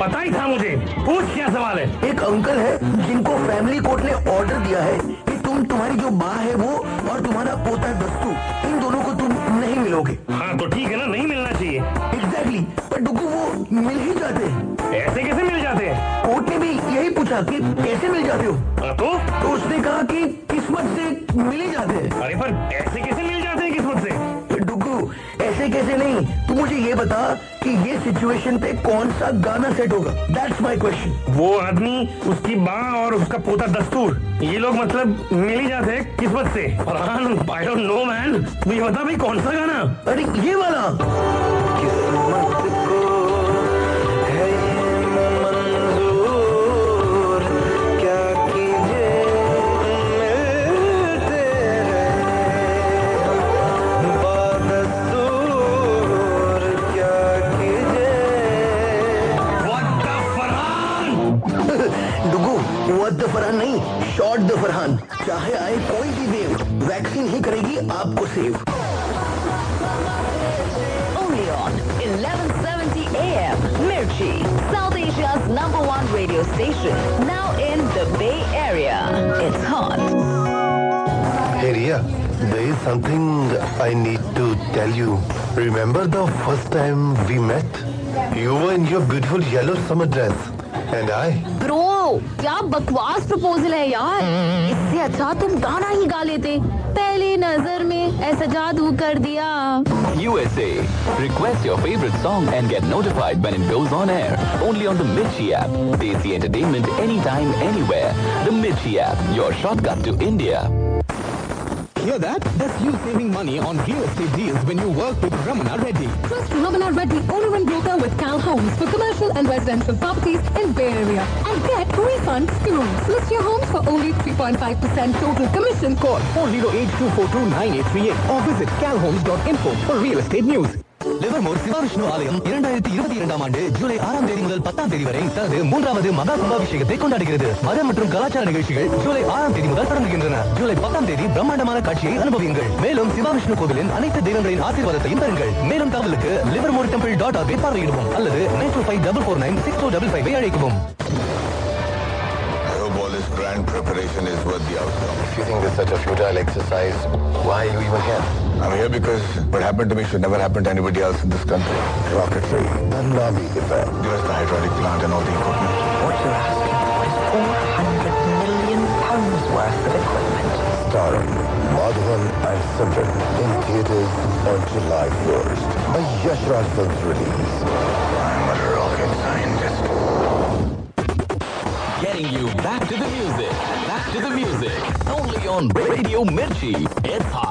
पता ही था मुझे। पूछ क्या सवाल है? एक अंकल है जिनको फैमिली कोर्ट ने ऑर्डर दिया है कि तुम तुम्हारी जो माँ है वो और तुम्हारा पोता दस्तू इन दोनों को तुम नहीं मिलोगे। हाँ तो ठीक है ना नहीं मिलना चाहिए। एग्जैक्टली पर डुगू वो मिल ही जाते हैं। ऐसे कैसे मिल जाते हैं? कोर्ट ने भी यही पूछा कि कैसे मिल जाते हो? हाँ, तो? तो उसने कहा कि किस्मत से मिल ही जाते हैं। अरे पर ऐसे कैसे मिल जाते हैं किस्मत से? डुगू ऐसे कैसे नहीं? तू मुझे ये बता सिचुएशन पे कौन सा गाना सेट होगा? दैट्स माय क्वेश्चन वो आदमी उसकी माँ और उसका पोता दस्तूर ये लोग मतलब मिल ही जाते हैं किस्मत से। आई डोंट नो मैन मुझे बता भाई कौन सा गाना? अरे ये वाला। abusive. Only on 1170 AM, Mirchi, South Asia's number one radio station, now in the Bay Area. It's hot. Hey there is something I need to tell you. Remember the first time we met? You were in your beautiful yellow summer dress. And I... Bro, bro क्या बकवास proposal है यार इससे अच्छा तुम गाना ही गा लेते पहली नज़र में ऐसा जादू कर दिया USA. Request your favorite song and get notified when it goes on air. Only on the Mirchi app. Desi entertainment anytime, anywhere. The Mirchi app, your shortcut to India. Hear that? That's you saving money on real estate deals when you work with Ramana Reddy. Trust Ramana Reddy, owner and broker with Cal Homes for commercial and residential properties in Bay Area. And get refunds too. List your homes for only 3.5% total commission. Call 408-242-9838 or visit calhomes.info for real estate news. Livermore Shiva Vishnu ஆலயம் இரண்டாயிரத்தி இருபத்தி இரண்டாம் ஆண்டு ஜூலை ஆறாம் தேதி முதல் பத்தாம் தேதி வரை தனது மூன்றாவது மகா கும்பாபிஷேகத்தை கொண்டாடுகிறது. மத மற்றும் கலாச்சார நிகழ்ச்சிகள் ஜூலை ஆறாம் தேதி முதல் தொடங்குகின்றன. ஜூலை பத்தாம் தேதி பிரம்மாண்டமான காட்சியை அனுபவியுங்கள். மேலும் சிவவிஷ்ணு கோவிலின் அனைத்து தெய்வங்களின் ஆசீர்வாதத்தையும் பெறுங்கள். மேலும் தகவலுக்கு லிவர்மோர் டெம்பிள் டாட் ஆர்கை பார்வையிடவும். அல்லது nine two five double four nine six two double five அழைக்கவும். This grand preparation is worth the outcome. If you think it's such a futile exercise, why are you even here? I'm here because what happened to me should never happen to anybody else in this country. Rocketry, Nandi effect. Give us the hydraulic plant and all the equipment. What you're asking is 400 million pounds worth of equipment. Starring Madhavan and Simran in theaters on July 1st. A Yash Raj Films release. I'm a rocket scientist. Getting you back to the music. Back to the music. Only on Radio Mirchi. It's hot.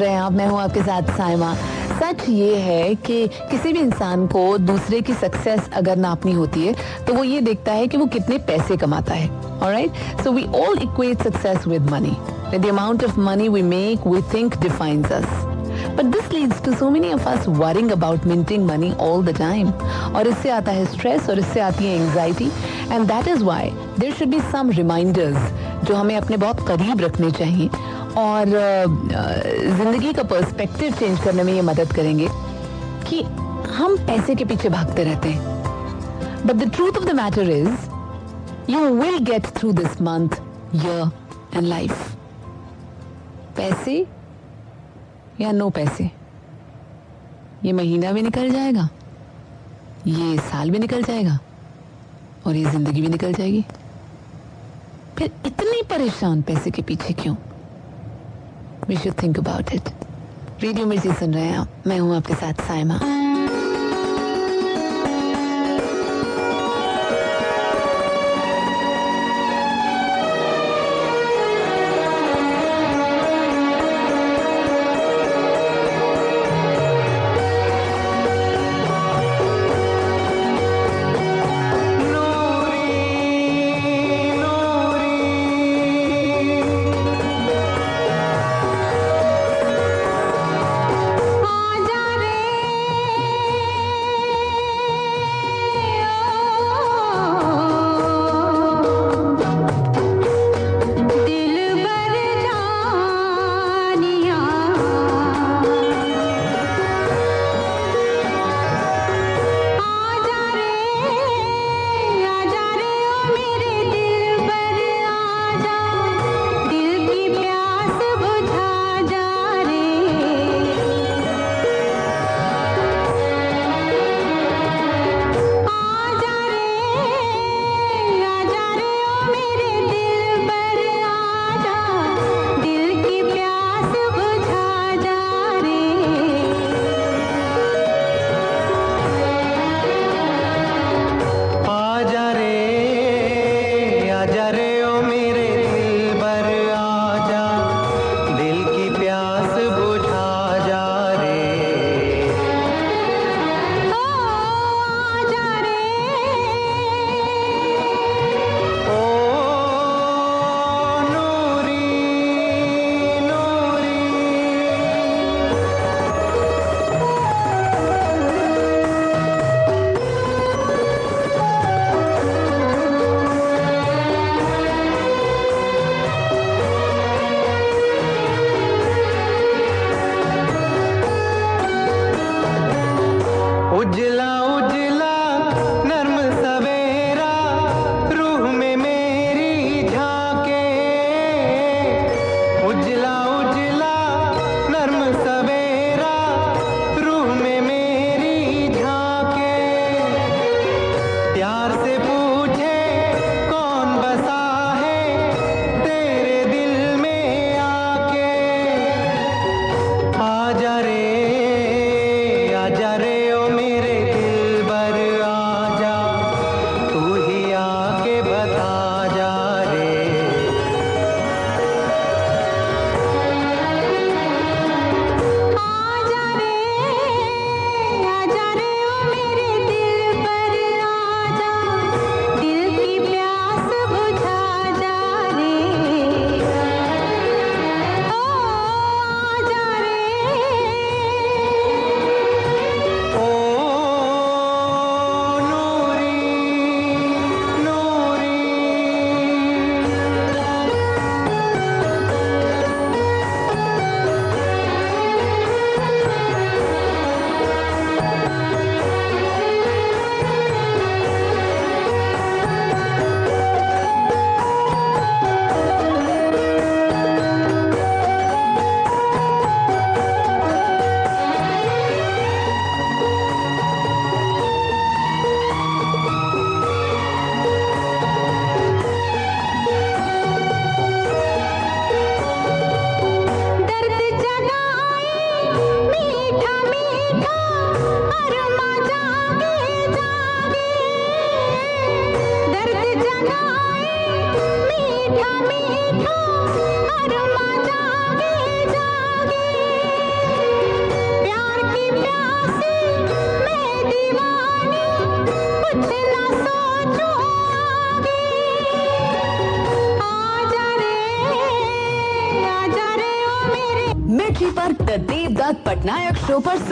रहे हैं आप, मैं हूँ आपके साथ साइमा। सच ये है कि किसी भी इंसान को दूसरे की सक्सेस अगर नापनी होती है तो वो ये देखता है कि वो कितने पैसे कमाता है। Alright so we all equate success with money the amount of money we make we think defines us But this leads to so many of us worrying about minting money all the time. और इससे आता है stress और इससे आती है anxiety and that is why there should be some reminders जो हमें अपने बहुत करीब रखने चाहिए. और ज़िंदगी का पर्सपेक्टिव चेंज करने में ये मदद करेंगे कि हम पैसे के पीछे भागते रहते हैं. But the truth of the matter is you will get through this month year and life पैसे या नो पैसे? ये महीना भी निकल जाएगा। ये साल भी निकल जाएगा। और ये ज़िंदगी भी निकल जाएगी। फिर इतनी परेशान पैसे के पीछे क्यों? We should think about it radio Mirchi सुन रहे हैं मैं हूँ आपके साथ साइमा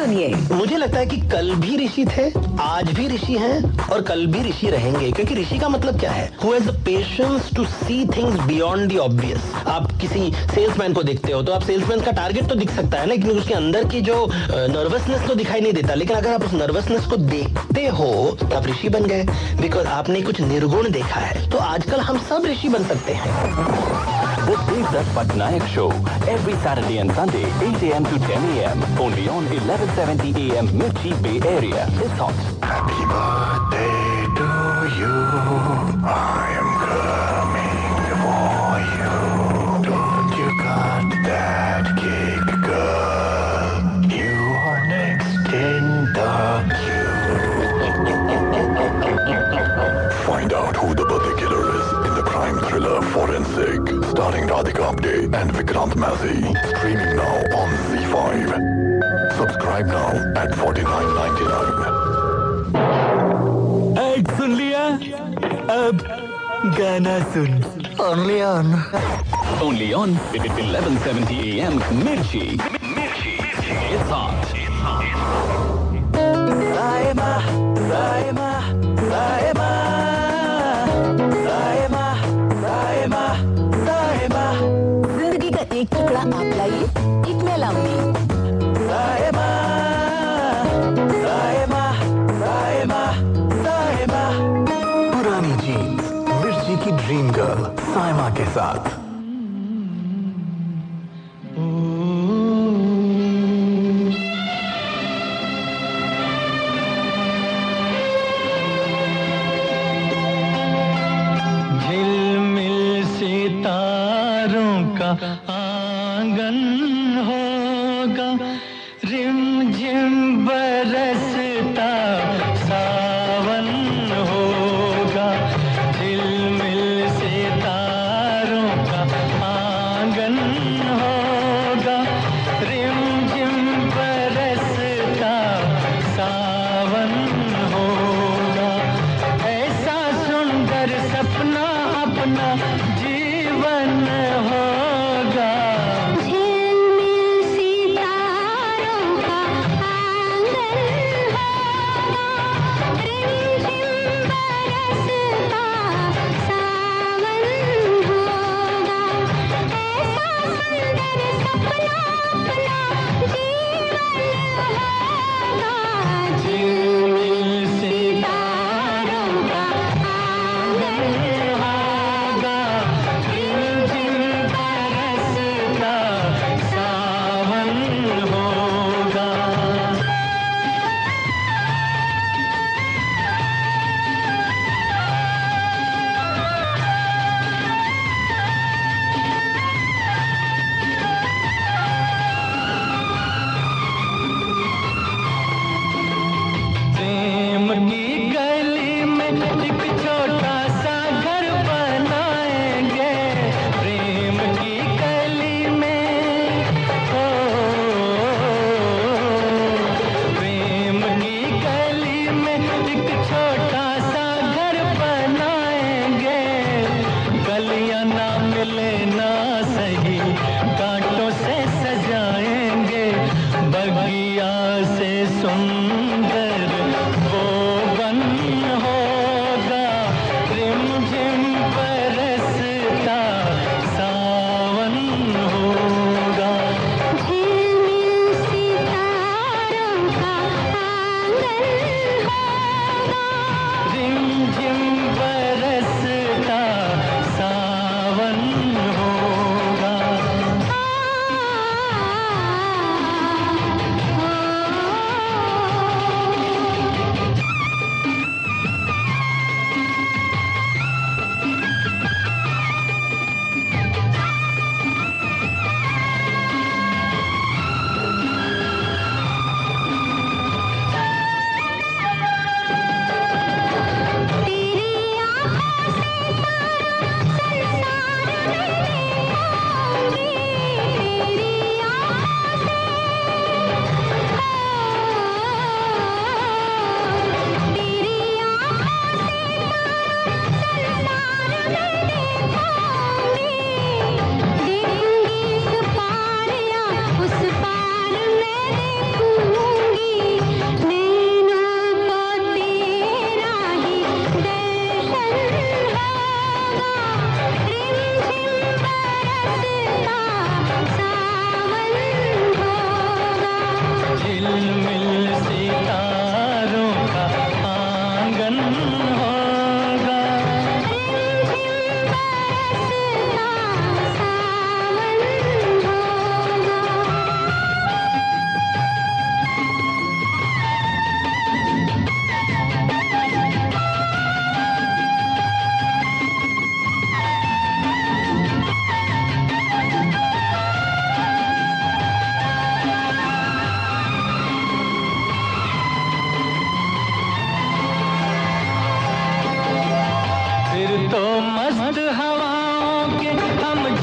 सुनिए। मुझे लगता है कि कल भी ऋषि थे, आज भी ऋषि हैं और कल भी ऋषि रहेंगे, क्योंकि ऋषि का मतलब क्या है? Who has the patience to see things beyond the obvious आप किसी सेल्समैन को देखते हो तो आप सेल्समैन का टारगेट तो दिख सकता है, लेकिन उसके अंदर की जो नर्वसनेस तो दिखाई नहीं देता, लेकिन अगर आप उस नर्वसनेस को देखते हो तो आप ऋषि बन गए बिकॉज़ आपने कुछ निर्गुण देखा है। तो आजकल हम सब ऋषि बन सकते हैं। The Devdutt Patnaik Show every Saturday and Sunday 8 a.m. to 10 a.m. only on 1170 a.m. Mirchi Bay Area. It's hot. Happy birthday to you. I am coming for you. Don't you cut that Forensic, starring Radhika Apte and Vikrant Massey. Streaming now on Z5. Subscribe now at 49.99. Ad सुन लिया अब गाना सुन only on Only on 1170 a.m. Mirchi. Mirchi. It's hot. Saema, Saema, Saema, Saema, Saema, Saema, Saema. पुरानी jeans Mirchi की dream girl Saima के साथ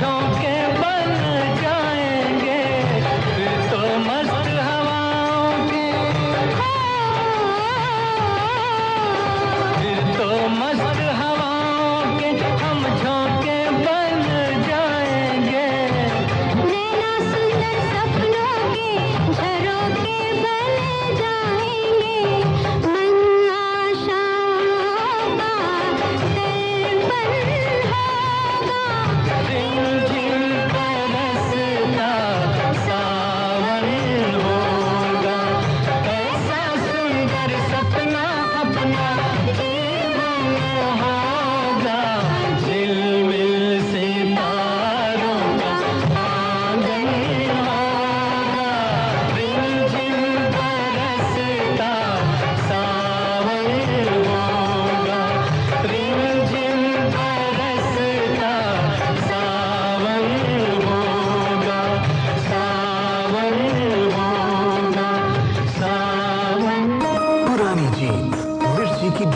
don't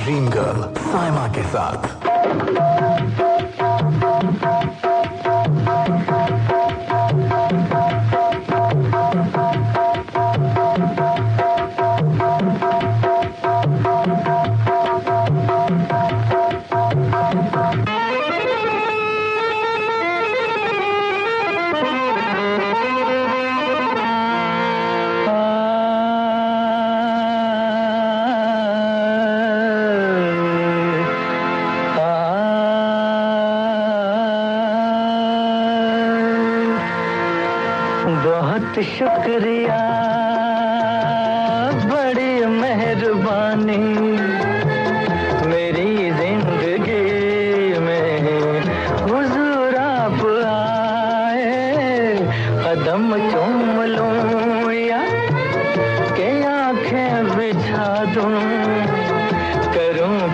dream girl Saima के साथ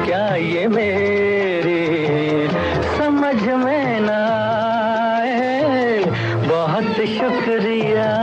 क्या ये मेरी? समझ में ना आए। बहुत शुक्रिया।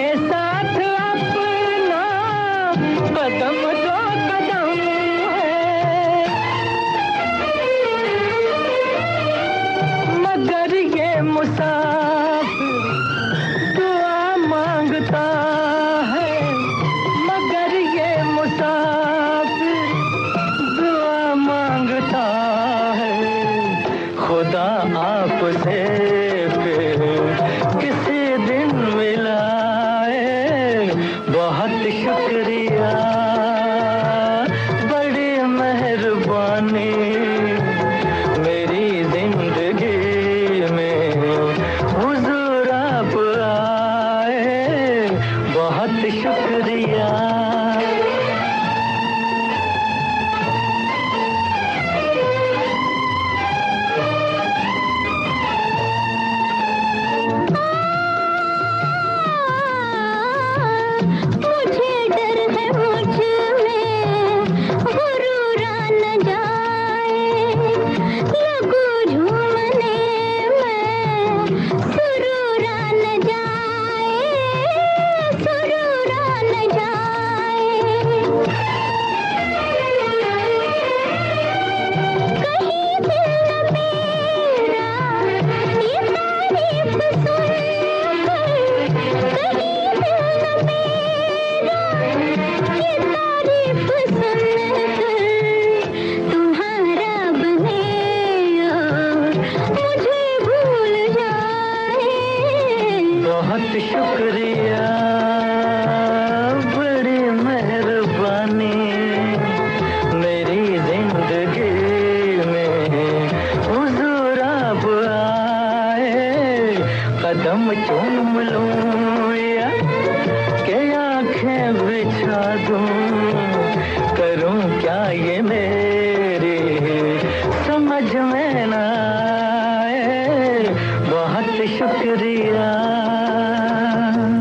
esta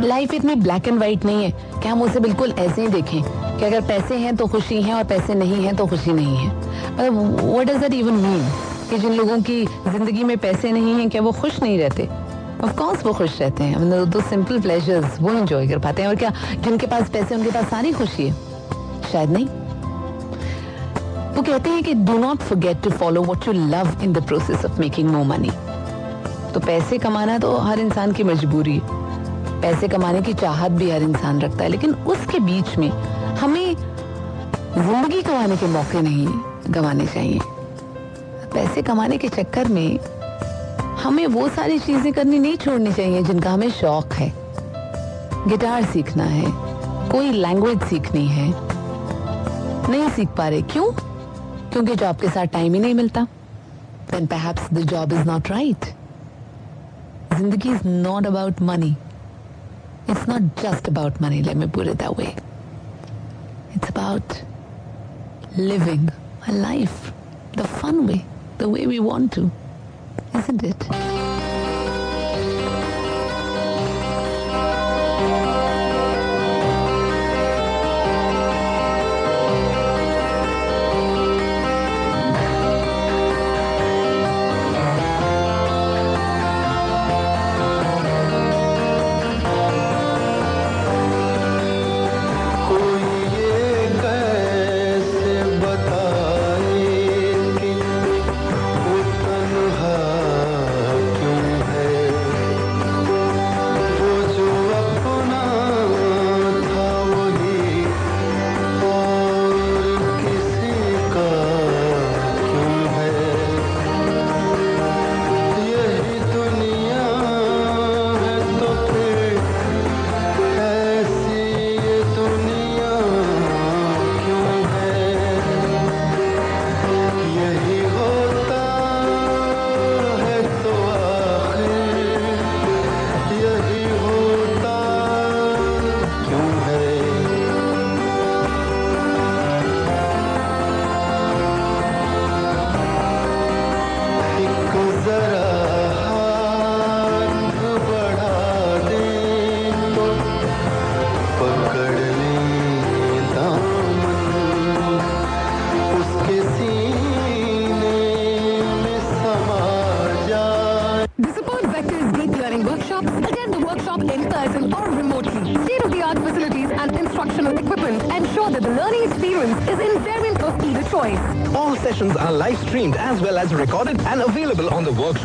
लाइफ इतनी ब्लैक एंड व्हाइट नहीं है। कि हम उसे बिल्कुल ऐसे ही देखें? कि अगर पैसे हैं तो खुशी है और पैसे नहीं हैं तो खुशी नहीं है। मतलब what does that even mean कि जिन लोगों की ज़िंदगी में पैसे नहीं हैं, क्या वो खुश नहीं रहते? ऑफ़ कोर्स वो खुश रहते हैं। दो सिंपल प्लेजर्स वो एंजॉय कर पाते हैं। और क्या जिनके पास पैसे, उनके पास सारी खुशी है? शायद नहीं। वो कहते हैं कि do not forget to follow what you love in the process of making more money तो पैसे कमाना तो हर इंसान की मजबूरी है। पैसे कमाने की चाहत भी हर इंसान रखता है, लेकिन उसके बीच में हमें ज़िंदगी कमाने के मौके नहीं गंवाने चाहिए। पैसे कमाने के चक्कर में हमें वो सारी चीज़ें करनी नहीं छोड़नी चाहिए जिनका हमें शौक है। गिटार सीखना है, कोई लैंग्वेज सीखनी है, नहीं सीख पा रहे। क्यों? क्योंकि जॉब के साथ टाइम ही नहीं मिलता। The job is not right Zindagi is not about money. It's not just about money, let me put it that way. It's about living a life the fun way, the way we want to, isn't it?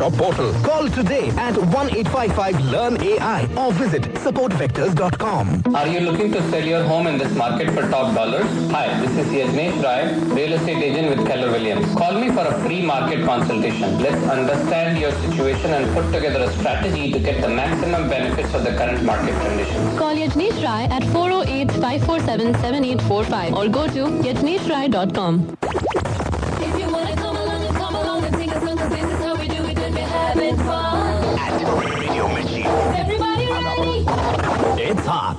On portal. Call today at 1-855-LEARN-AI or visit supportvectors.com. Are you looking to sell your home in this market for top dollars? Hi, this is Yajnesh Rai, real estate agent with Keller Williams. Call me for a free market consultation. Let's understand your situation and put together a strategy to get the maximum benefits of the current market conditions. Call Yajnesh Rai at 408-547-7845 or go to yajneshrai.com. If you wanna come It's hot.